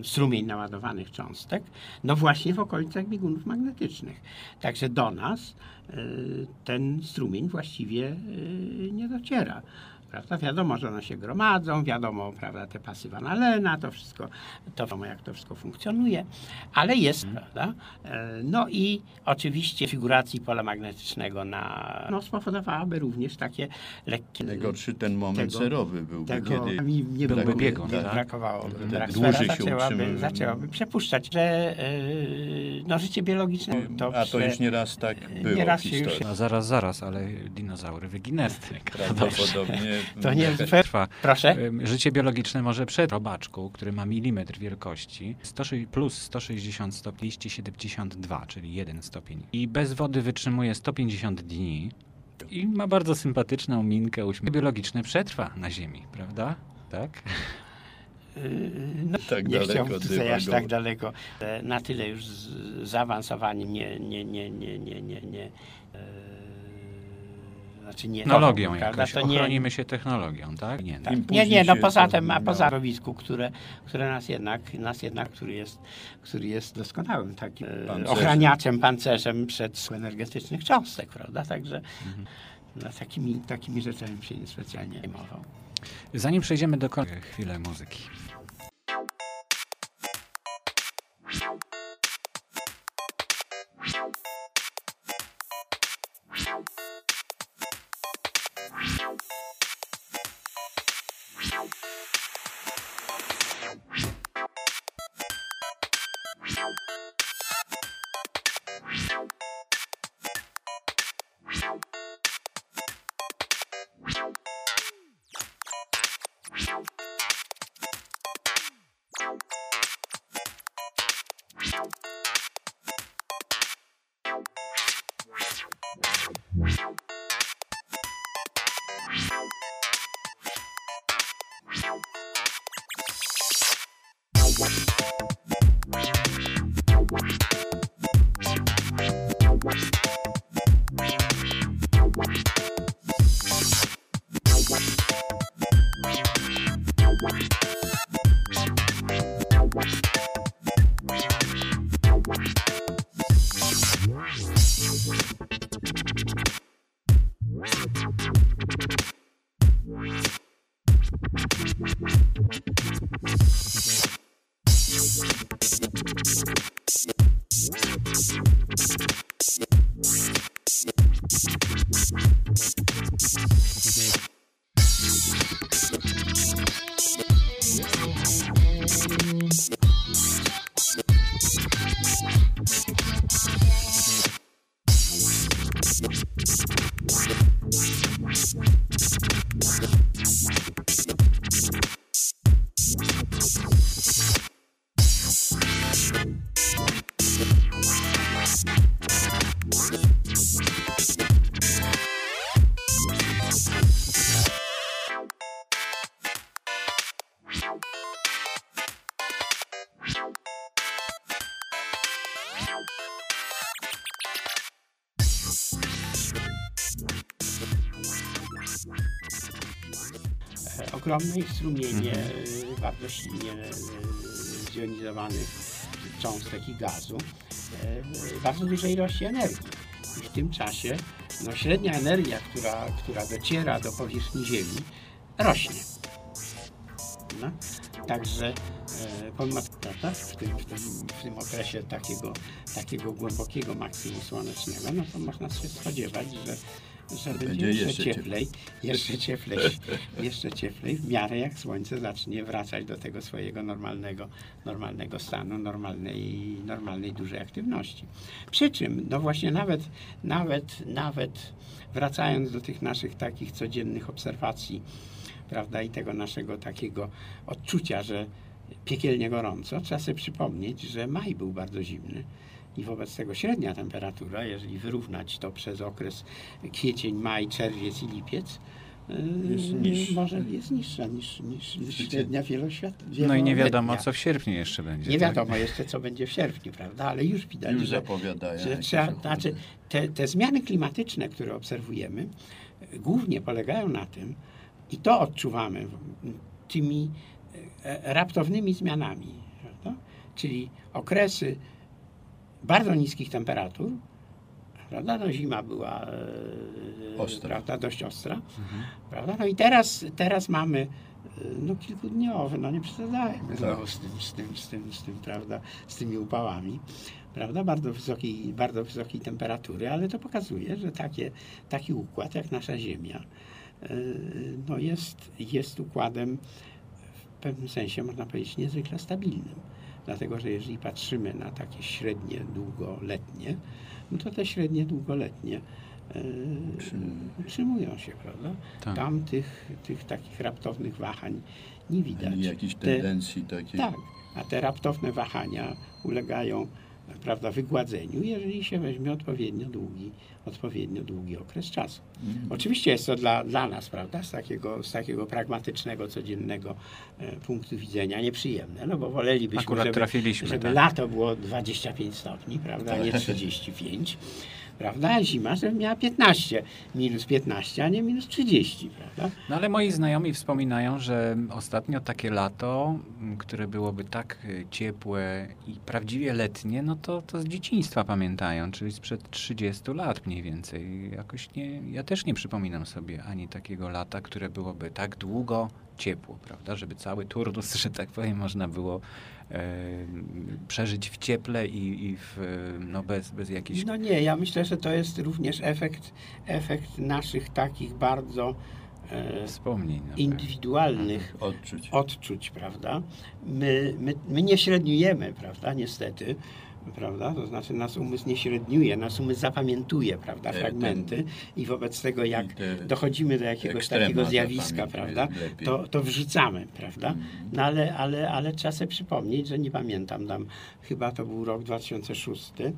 S2: strumień naładowanych cząstek, no właśnie w okolicach biegunów magnetycznych. Także do nas e, ten strumień właściwie e, nie dociera. Prawda? Wiadomo, że one się gromadzą, wiadomo, prawda, te pasy Van Allena, to wszystko, to wiadomo, jak to wszystko funkcjonuje, ale jest, prawda? E, No i oczywiście figuracji pola magnetycznego na, no, spowodowałaby również takie lekkie...
S4: Najgorszy ten moment
S2: tego-
S4: zerowy byłby,
S2: tego
S4: kiedy
S2: mi nie
S3: Byłby
S2: było, nie
S3: tak?
S2: brakowało.
S4: Dłużej się
S2: zaczęłaby, zaczęłaby przepuszczać, że yy, no, życie biologiczne to,
S4: A to już nieraz tak było
S2: Nieraz
S4: w
S2: się już-.
S3: No zaraz, zaraz, ale dinozaury wyginęły.
S4: Prawdopodobnie
S2: To nie
S4: jakaś-
S3: Trwa.
S2: Proszę?
S3: Życie biologiczne może przed robaczku, który ma milimetr wielkości, 106 plus 160 stopni, 272, czyli 1 stopień. I bez wody wytrzymuje 150 dni. I ma bardzo sympatyczną minkę, uśmiech. Biologiczny przetrwa na Ziemi, prawda? Tak?
S2: No,
S4: Tak
S2: nie
S4: daleko
S2: chciałbym tutaj aż tak daleko. E, Na tyle już zaawansowani nie, nie, nie, nie, nie, nie, nie. Znaczy nie.
S3: Technologią
S2: prawda?
S3: jakoś.
S2: To nie,
S3: Ochronimy się technologią, tak? Nie,
S2: tak. Nie, nie, no poza tym, a poza rowisku, które, które nas jednak, nas jednak, który jest, który jest doskonałym takim e,
S4: Pancerzem.
S2: ochraniaczem, pancerzem przed energetycznych cząstek, prawda? Także
S3: Mhm.
S2: no, takimi, takimi rzeczami się niespecjalnie zajmował.
S3: Zanim przejdziemy do końca, chwilę muzyki.
S2: Ogromne strumienie e, bardzo silnie e, zjonizowanych cząstek i gazu, e, bardzo dużej ilości energii. I w tym czasie no, średnia energia, która, która dociera do powierzchni Ziemi, rośnie. No, także pomimo prawda, w, tym, w, tym, w tym okresie takiego, takiego głębokiego maksimum słonecznego, no to można się spodziewać, że, że będzie,
S4: będzie
S2: jeszcze cieplej, jeszcze cieplej, jeszcze cieplej, w miarę jak słońce zacznie wracać do tego swojego normalnego, normalnego stanu, normalnej, normalnej dużej aktywności. Przy czym, no właśnie nawet, nawet, nawet wracając do tych naszych takich codziennych obserwacji, prawda, i tego naszego takiego odczucia, że piekielnie gorąco, trzeba sobie przypomnieć, że maj był bardzo zimny i wobec tego średnia temperatura, jeżeli wyrównać to przez okres kwiecień, maj, czerwiec i lipiec, yy,
S4: Jest niższa.
S2: może jest niższa niż, niż, niż średnia wieloświat.
S3: No i nie wiadomo, co w sierpniu jeszcze będzie.
S2: Nie
S3: tak?
S2: wiadomo jeszcze, co będzie w sierpniu, prawda? Ale już widać,
S4: Już
S2: że,
S4: zapowiadają
S2: że trzeba, znaczy, te, te zmiany klimatyczne, które obserwujemy, głównie polegają na tym, i to odczuwamy tymi e, raptownymi zmianami, prawda? czyli okresy bardzo niskich temperatur, prawda? No, zima była e,
S4: Ostra.
S2: Prawda? dość ostra. Prawda? No i teraz, teraz mamy e, no, kilkudniowy, no nie przesadzajmy znowu z tym, z tym, z tym, z tym, prawda, z tymi upałami. Prawda? Bardzo, wysokiej, bardzo wysokiej temperatury, ale to pokazuje, że takie, taki układ jak nasza Ziemia e, no jest, jest układem w pewnym sensie, można powiedzieć, niezwykle stabilnym. Dlatego, że jeżeli patrzymy na takie średnie, długoletnie, no to te średnie, długoletnie e, utrzymują się, prawda?
S3: Tak.
S2: Tam tych, tych takich raptownych wahań nie widać.
S4: Ani jakichś
S2: Te-
S4: tendencji takiej.
S2: tak, a te raptowne wahania ulegają prawda, wygładzeniu, jeżeli się weźmie odpowiednio długi, odpowiednio długi okres czasu.
S4: Mhm.
S2: Oczywiście jest to dla, dla nas, prawda, z takiego, z takiego pragmatycznego, codziennego e, punktu widzenia nieprzyjemne, no bo wolelibyśmy,
S3: Akurat
S2: żeby, żeby
S3: tak.
S2: lato było 25 stopni, prawda, a nie 35, prawda, zima, żeby miała 15, minus 15, a nie minus 30, prawda.
S3: No ale moi znajomi wspominają, że ostatnio takie lato, które byłoby tak y, ciepłe i prawdziwie letnie, no to, to z dzieciństwa pamiętają, czyli sprzed 30 lat mniej więcej. Jakoś nie, ja też nie przypominam sobie ani takiego lata, które byłoby tak długo ciepło, prawda, żeby cały turnus, że tak powiem, można było przeżyć w cieple i, i w, no bez, bez jakichś
S2: No nie, ja myślę, że to jest również efekt, efekt naszych takich bardzo e,
S3: wspomnień.
S2: indywidualnych
S4: Odczuć.
S2: odczuć, prawda? My, my, my nie średniujemy, prawda, niestety, prawda? To znaczy nas umysł nie średniuje, nas umysł zapamiętuje, prawda,
S4: Te-
S2: fragmenty i wobec tego jak dochodzimy do jakiegoś takiego zjawiska, prawda, to, to wrzucamy, prawda? No ale, ale, ale trzeba sobie przypomnieć, że nie pamiętam tam, chyba to był rok 2006, e,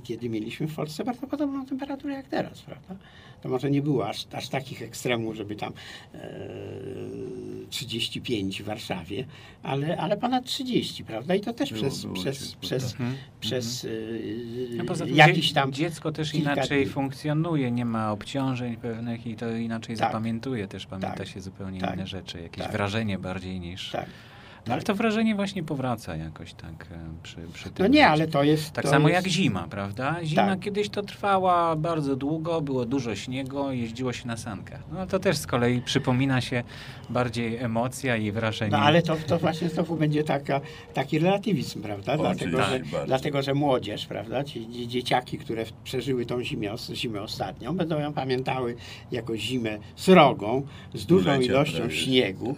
S2: kiedy mieliśmy w Polsce bardzo podobną temperaturę jak teraz, prawda? To może nie było aż, aż takich ekstremów, żeby tam e, 35 w Warszawie, ale, ale ponad 30, prawda? I to też
S4: Było,
S2: przez,
S4: było
S2: przez,
S4: ciepło,
S2: przez,
S3: Mhm,
S2: przez e,
S3: No poza tym
S2: jakiś tam...
S3: dziecko też inaczej
S2: dni.
S3: funkcjonuje, nie ma obciążeń pewnych i to inaczej
S2: Tak.
S3: zapamiętuje też, pamięta
S2: Tak.
S3: się zupełnie
S2: Tak.
S3: inne rzeczy, jakieś
S2: Tak.
S3: wrażenie bardziej niż...
S2: Tak.
S3: No ale to wrażenie właśnie powraca jakoś tak e, przy, przy tym.
S2: No nie, ale to jest...
S3: Tak
S2: to
S3: samo
S2: jest,
S3: jak zima, prawda? Zima
S2: Tak.
S3: kiedyś to trwała bardzo długo, było dużo śniegu, jeździło się na sankach. No to też z kolei przypomina się bardziej emocja i wrażenie.
S2: No ale to, to właśnie znowu będzie taka, taki relatywizm, prawda? Dlatego że,
S4: Oczywiście, bardzo.
S2: dlatego, że młodzież, prawda? Ci dzie- dzieciaki, które przeżyły tą zimę, zimę ostatnią, będą ją pamiętały jako zimę srogą, z dużą ilością
S4: prawie.
S2: śniegu.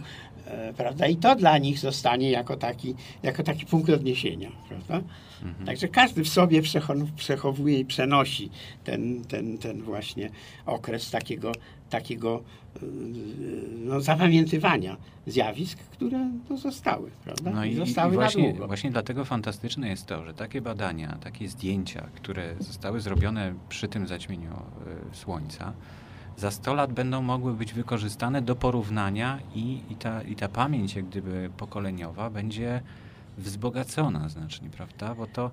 S2: E, Prawda? I to dla nich zostanie jako taki, jako taki punkt odniesienia. Prawda?
S3: Mhm.
S2: Także każdy w sobie przecho- przechowuje i przenosi ten, ten, ten właśnie okres takiego, takiego yy, no, zapamiętywania zjawisk, które no, zostały, prawda?
S3: No i, i
S2: zostały na
S3: właśnie, właśnie dlatego fantastyczne jest to, że takie badania, takie zdjęcia, które zostały zrobione przy tym zaćmieniu e, Słońca, za 100 lat będą mogły być wykorzystane do porównania i, i, ta, i ta pamięć jak gdyby pokoleniowa będzie wzbogacona znacznie, prawda? Bo to,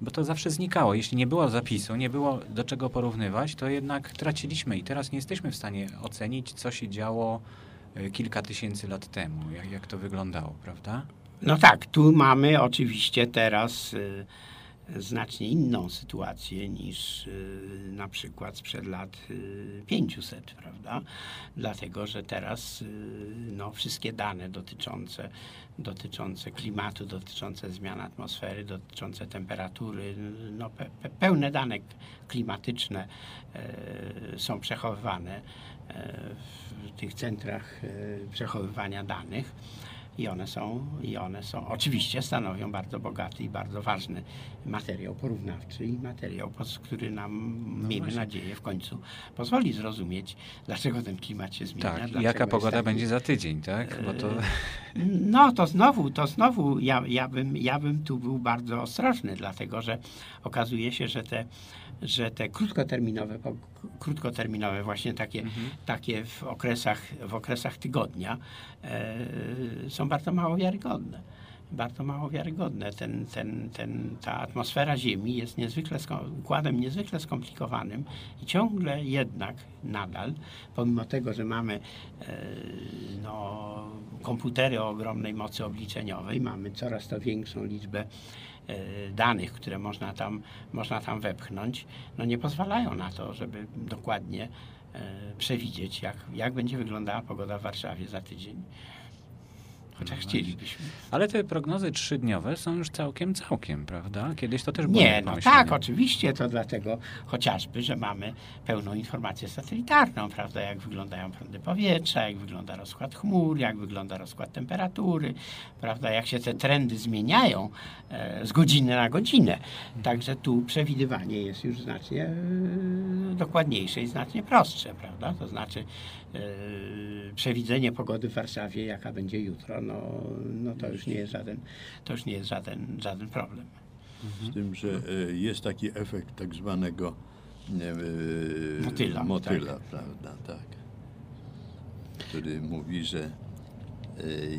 S3: bo to zawsze znikało. Jeśli nie było zapisu, nie było do czego porównywać, to jednak traciliśmy i teraz nie jesteśmy w stanie ocenić, co się działo e, kilka tysięcy lat temu, jak, jak to wyglądało, prawda?
S2: No tak, tu mamy oczywiście teraz y, znacznie inną sytuację niż y, na przykład sprzed lat y, 500, prawda? Dlatego, że teraz y, no, wszystkie dane dotyczące, dotyczące klimatu, dotyczące zmian atmosfery, dotyczące temperatury, no, pe, pe, pełne dane klimatyczne e, są przechowywane e, w tych centrach e, przechowywania danych. I one są, i one są, oczywiście stanowią bardzo bogaty i bardzo ważny materiał porównawczy i materiał, który nam, miejmy
S3: No właśnie.
S2: nadzieję, w końcu pozwoli zrozumieć, dlaczego ten klimat się zmienia.
S3: Tak, i jaka pogoda
S2: taki-
S3: będzie za tydzień, tak? Bo to
S2: no to znowu, to znowu ja, ja, bym, ja bym tu był bardzo ostrożny, dlatego że okazuje się, że te, że te krótkoterminowe, krótkoterminowe właśnie takie, takie w, okresach, w okresach tygodnia e, są bardzo mało wiarygodne. Bardzo mało wiarygodne. Ten, ten, ten, ta atmosfera Ziemi jest niezwykle układem niezwykle skomplikowanym i ciągle jednak nadal, pomimo tego, że mamy e, no, komputery o ogromnej mocy obliczeniowej, mamy coraz to większą liczbę danych, które można tam, można tam wepchnąć, no nie pozwalają na to, żeby dokładnie e, przewidzieć, jak, jak będzie wyglądała pogoda w Warszawie za tydzień. Chociaż chcielibyśmy.
S3: Ale te prognozy trzydniowe są już całkiem, całkiem, prawda? Kiedyś to też było
S2: Nie, no tak, oczywiście, to dlatego chociażby, że mamy pełną informację satelitarną, prawda, jak wyglądają prądy powietrza, jak wygląda rozkład chmur, jak wygląda rozkład temperatury, prawda, jak się te trendy zmieniają e, z godziny na godzinę. Także tu przewidywanie jest już znacznie e, dokładniejsze i znacznie prostsze, prawda, to znaczy przewidzenie pogody w Warszawie, jaka będzie jutro, no, no to już nie jest żaden, to już nie jest żaden, żaden problem.
S4: Z tym, że e, jest taki efekt tak zwanego e,
S2: Motyla,
S4: motyla
S2: tak.
S4: prawda, tak. Który mówi, że e,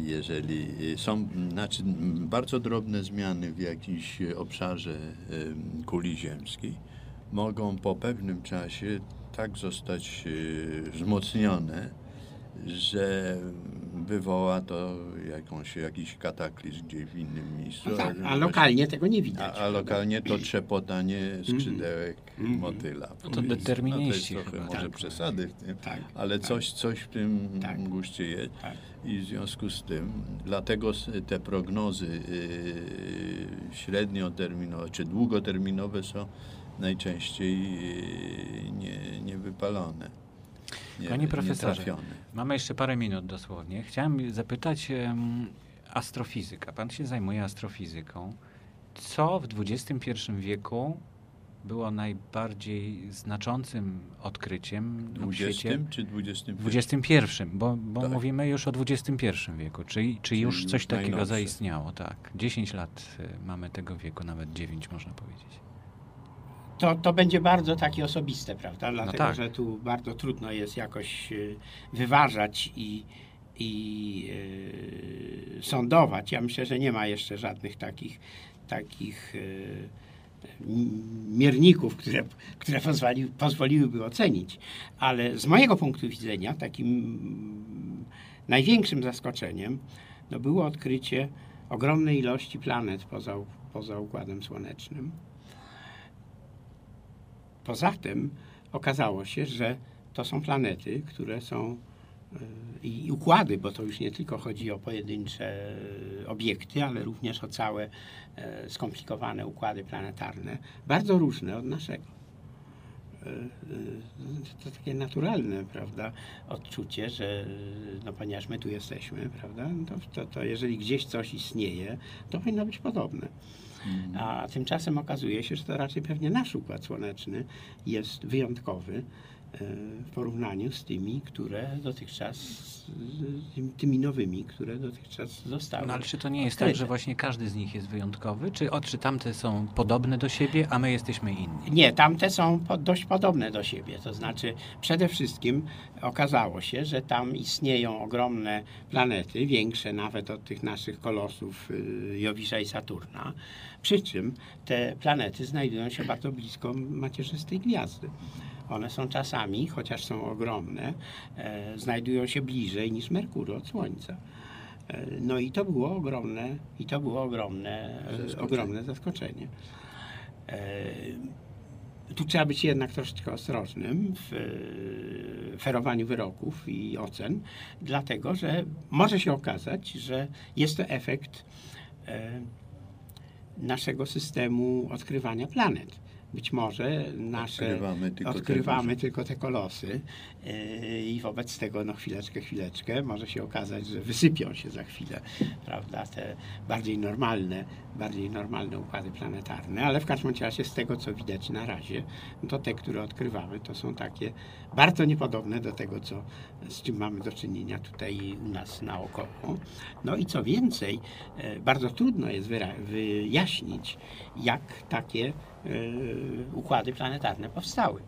S4: jeżeli są znaczy, bardzo drobne zmiany w jakimś obszarze e, kuli ziemskiej, mogą po pewnym czasie tak zostać e, wzmocnione, że wywoła to jakąś, jakiś kataklizm gdzieś w innym miejscu.
S2: No tak, a
S4: właśnie-
S2: lokalnie tego nie
S4: a,
S2: widać.
S4: a lokalnie to trzepotanie skrzydełek motyla.
S3: No to determiniści
S4: No to jest trochę
S3: chyba,
S4: może
S3: tak.
S4: przesady w tym,
S2: Tak,
S4: ale coś, coś w tym
S2: Tak.
S4: guście jest.
S2: Tak.
S4: I w związku z tym, dlatego te prognozy yy, średnioterminowe czy długoterminowe są najczęściej yy, nie, niewypalone. Nie,
S3: Panie profesorze, mamy jeszcze parę minut dosłownie. Chciałem zapytać em, astrofizyka. Pan się zajmuje astrofizyką. Co w XXI wieku było najbardziej znaczącym odkryciem w
S4: 20
S3: świecie?
S4: czy 21?
S3: W XXI, bo, bo
S4: Tak.
S3: mówimy już o XXI wieku. Czy, czy już
S4: Czyli
S3: coś takiego
S4: najnowsze.
S3: zaistniało? Tak. 10 lat y, mamy tego wieku, nawet 9 można powiedzieć.
S2: To, to będzie bardzo takie osobiste, prawda? Dlatego,
S3: tak.
S2: że tu bardzo trudno jest jakoś y, wyważać i, i y, sądować. Ja myślę, że nie ma jeszcze żadnych takich, takich y, m- mierników, które, które pozwoli, pozwoliłyby ocenić. Ale z mojego punktu widzenia takim mm, największym zaskoczeniem no było odkrycie ogromnej ilości planet poza, poza Układem Słonecznym. Poza tym okazało się, że to są planety, które są y, i układy, bo to już nie tylko chodzi o pojedyncze obiekty, ale również o całe e, skomplikowane układy planetarne, bardzo różne od naszego. Y, To takie naturalne, prawda, odczucie, że no, ponieważ my tu jesteśmy, prawda, no to, to, to jeżeli gdzieś coś istnieje, to powinno być podobne. A tymczasem okazuje się, że to raczej pewnie nasz układ słoneczny jest wyjątkowy w porównaniu z tymi, które dotychczas, tymi, nowymi, które dotychczas zostały.
S3: No ale czy to nie jest tak,
S2: odkryte.
S3: że właśnie każdy z nich jest wyjątkowy? Czy, o, czy tamte są podobne do siebie, a my jesteśmy inni?
S2: Nie, tamte są po, dość podobne do siebie. To znaczy, przede wszystkim okazało się, że tam istnieją ogromne planety, większe nawet od tych naszych kolosów y, Jowisza i Saturna. Przy czym te planety znajdują się bardzo blisko macierzystej gwiazdy. One są czasami, chociaż są ogromne, e, znajdują się bliżej niż Merkury od Słońca. E, No i to było ogromne, i to było ogromne, e,
S4: Zaskoczenie.
S2: ogromne zaskoczenie. Tu trzeba być jednak troszeczkę ostrożnym w ferowaniu wyroków i ocen, dlatego że może się okazać, że jest to efekt naszego systemu odkrywania planet. Być może nasze
S4: Odkrywamy tylko te
S2: odkrywamy
S4: duże.
S2: tylko te kolosy i wobec tego no chwileczkę, chwileczkę może się okazać, że wysypią się za chwilę, prawda, te bardziej normalne, bardziej normalne układy planetarne, ale w każdym razie z tego, co widać na razie, to te, które odkrywamy, to są takie bardzo niepodobne do tego, co, z czym mamy do czynienia tutaj u nas naokoło. No i co więcej, e, bardzo trudno jest wyjaśnić, jak takie e, układy planetarne powstały.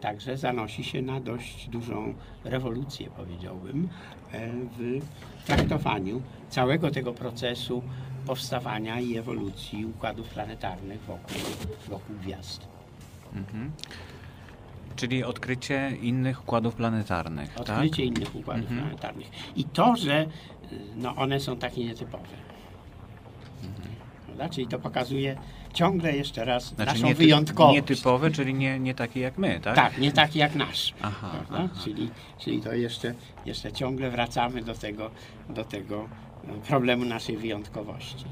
S2: Także zanosi się na dość dużą rewolucję, powiedziałbym, e, w traktowaniu całego tego procesu powstawania i ewolucji układów planetarnych wokół, wokół gwiazd.
S3: Mhm. Czyli odkrycie innych układów planetarnych, tak?
S2: Odkrycie innych układów
S3: Mhm.
S2: planetarnych. I to, że y, no, one są takie nietypowe. prawda? Czyli to pokazuje ciągle jeszcze raz
S3: Znaczy
S2: naszą
S3: nie,
S2: wyjątkowość.
S3: nietypowe, czyli nie, nie takie jak my, tak?
S2: Tak, nie taki jak nasz.
S3: Aha, aha.
S2: Czyli, czyli to jeszcze, jeszcze ciągle wracamy do tego, do tego e, problemu naszej wyjątkowości.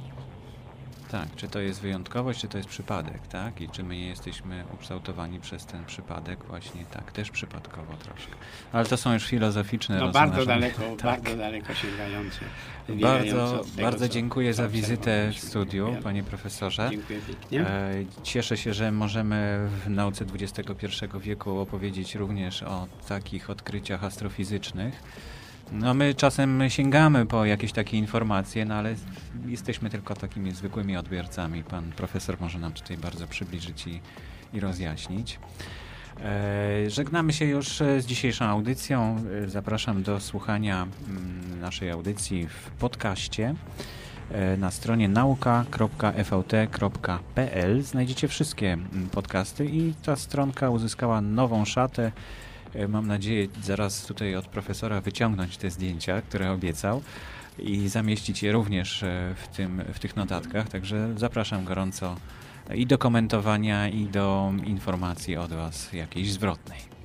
S3: Tak, czy to jest wyjątkowość, czy to jest przypadek, tak? I czy my nie jesteśmy ukształtowani przez ten przypadek właśnie tak, też przypadkowo troszkę. Ale to są już filozoficzne
S2: No bardzo daleko,
S3: Tak.
S2: bardzo daleko sięgające.
S3: Bardzo,
S2: tego,
S3: bardzo dziękuję za wizytę w studiu,
S2: Dziękuję.
S3: panie profesorze.
S2: Dziękuję pięknie.
S3: E, Cieszę się, że możemy w nauce XXI wieku opowiedzieć również o takich odkryciach astrofizycznych. No my czasem sięgamy po jakieś takie informacje, no ale jesteśmy tylko takimi zwykłymi odbiorcami. Pan profesor może nam tutaj bardzo przybliżyć i, i rozjaśnić. E, Żegnamy się już e, z dzisiejszą audycją. E, Zapraszam do słuchania mm, naszej audycji w podcaście na stronie nauka.fvt.pl znajdziecie wszystkie mm, podcasty i ta stronka uzyskała nową szatę. Mam nadzieję zaraz tutaj od profesora wyciągnąć te zdjęcia, które obiecał i zamieścić je również e, w, tym, w tych notatkach. Także zapraszam gorąco i do komentowania, i do informacji od Was jakiejś zwrotnej.